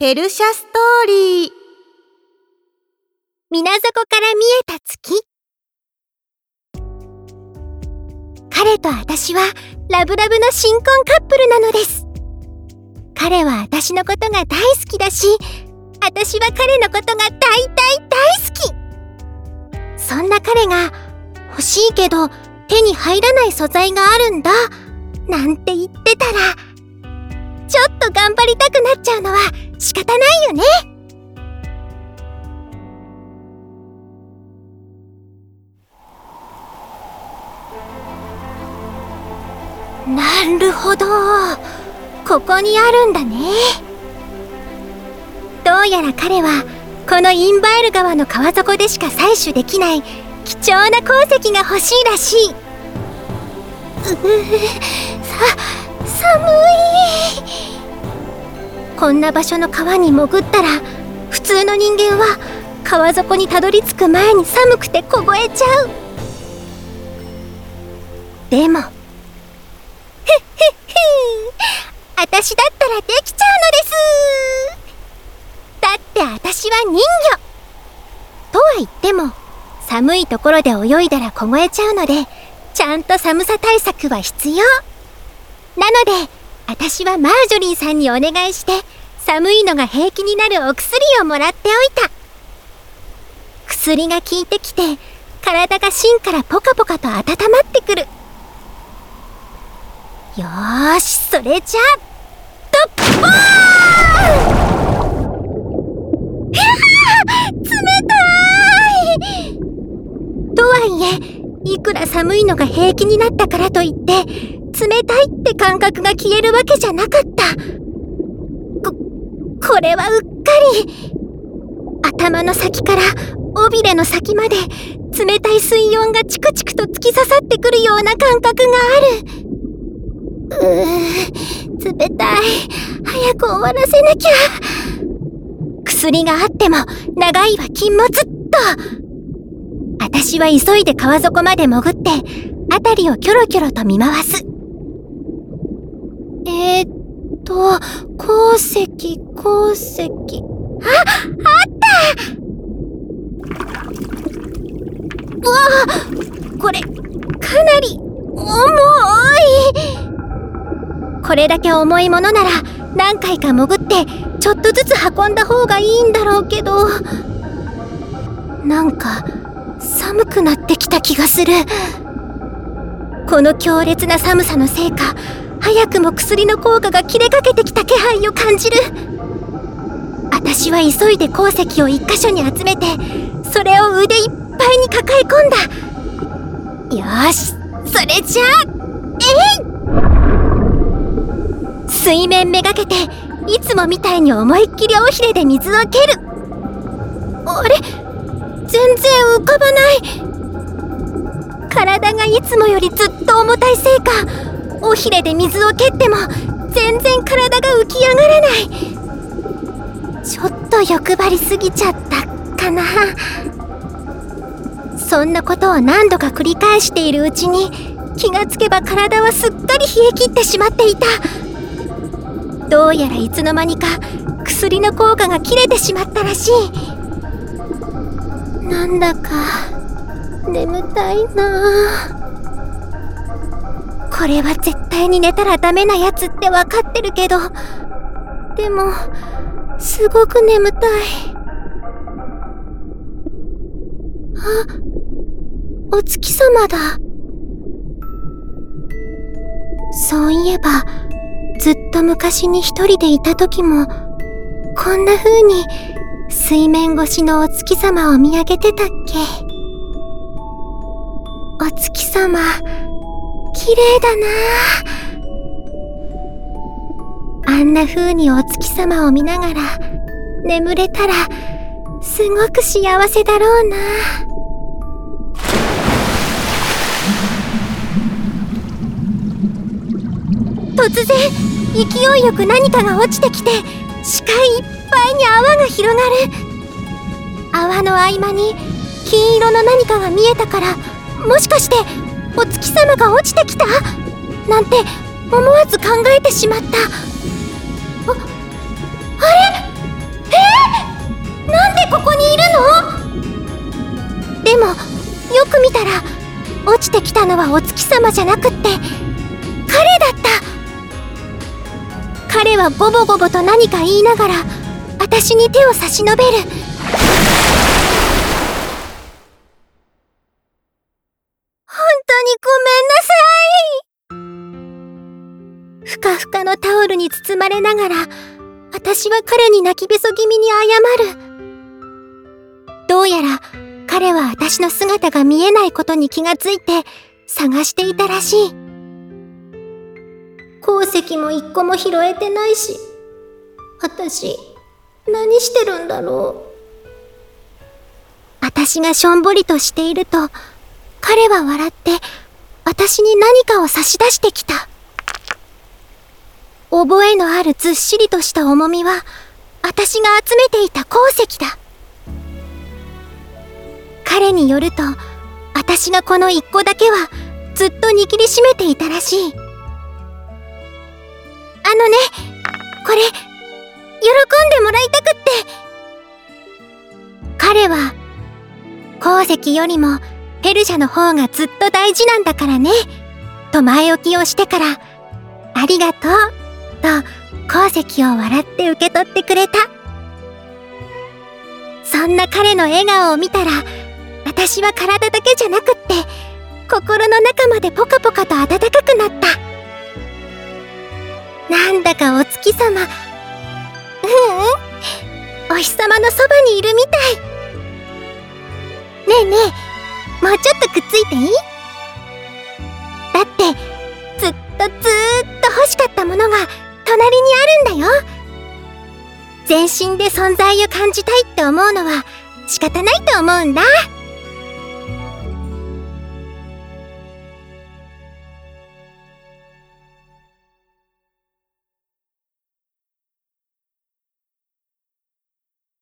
ペルシャストーリー。水底から見えた月。彼と私はラブラブの新婚カップルなのです。彼は私のことが大好きだし私は彼のことが大大大好き。そんな彼が欲しいけど手に入らない素材があるんだ。なんて言ってたらちょっと頑張りたくなっちゃうのは仕方ないよねなるほどここにあるんだねどうやら彼はこのインバエル川の川底でしか採取できない貴重な鉱石が欲しいらしいうさ寒いこんな場所の川に潜ったら普通の人間は川底にたどり着く前に寒くて凍えちゃう。でもふっふっふ私だったらできちゃうのです。だって私は人魚。とは言っても寒いところで泳いだら凍えちゃうのでちゃんと寒さ対策は必要。なので私はマージョリーさんにお願いして寒いのが平気になるお薬をもらっておいた。薬が効いてきて体が芯からポカポカと温まってくる。よーしそれじゃあとっぽー!冷たい!とはいえいくら寒いのが平気になったからといって冷たいって感覚が消えるわけじゃなかった。ここれはうっかり。頭の先から尾びれの先まで冷たい水温がチクチクと突き刺さってくるような感覚がある。うー冷たい。早く終わらせなきゃ。薬があっても長いは禁物っと。私は急いで川底まで潜って辺りをキョロキョロと見回すえー、っと、鉱石、鉱石。あ、あったうわこれ、かなり、重いこれだけ重いものなら、何回か潜って、ちょっとずつ運んだ方がいいんだろうけど、なんか、寒くなってきた気がする。この強烈な寒さのせいか、早くも薬の効果が切れかけてきた気配を感じる。私は急いで鉱石を一箇所に集めてそれを腕いっぱいに抱え込んだ。よしそれじゃあえい水面めがけていつもみたいに思いっきり尾ひれで水を蹴る。あれ全然浮かばない。体がいつもよりずっと重たいせいか。尾ひれで水を蹴っても全然体が浮き上がらない。ちょっと欲張りすぎちゃったかな。そんなことを何度か繰り返しているうちに気がつけば体はすっかり冷え切ってしまっていた。どうやらいつの間にか薬の効果が切れてしまったらしい。なんだか眠たいなあこれは絶対に寝たらダメなやつってわかってるけど、でも、すごく眠たい。あ、お月様だ。そういえば、ずっと昔に一人でいた時も、こんな風に水面越しのお月様を見上げてたっけお月様、綺麗だな。あんな風にお月様を見ながら眠れたらすごく幸せだろうな。突然勢いよく何かが落ちてきて視界いっぱいに泡が広がる。泡の合間に金色の何かが見えたからもしかしてお月様が落ちてきた？なんて思わず考えてしまった。ああれ？え？ー、なんでここにいるの？でもよく見たら落ちてきたのはお月様じゃなくって彼だった。彼はボボボボと何か言いながら私に手を差し伸べる。ふかのタオルに包まれながら私は彼に泣きべそ気味に謝る。どうやら彼は私の姿が見えないことに気がついて探していたらしい。鉱石も一個も拾えてないし私何してるんだろう。私がしょんぼりとしていると彼は笑って私に何かを差し出してきた覚えのあるずっしりとした重みは私が集めていた鉱石だ。彼によると私がこの一個だけはずっと握りしめていたらしい。あのねこれ喜んでもらいたくって。彼は鉱石よりもペルシャの方がずっと大事なんだからね。と前置きをしてからありがとう。と鉱石を笑って受け取ってくれた。そんな彼の笑顔を見たら私は体だけじゃなくって心の中までポカポカと暖かくなった。なんだかお月様ううんお日様のそばにいるみたい。ねえねえもうちょっとくっついていい？隣にあるんだよ全身で存在を感じたいって思うのは仕方ないと思うんだ。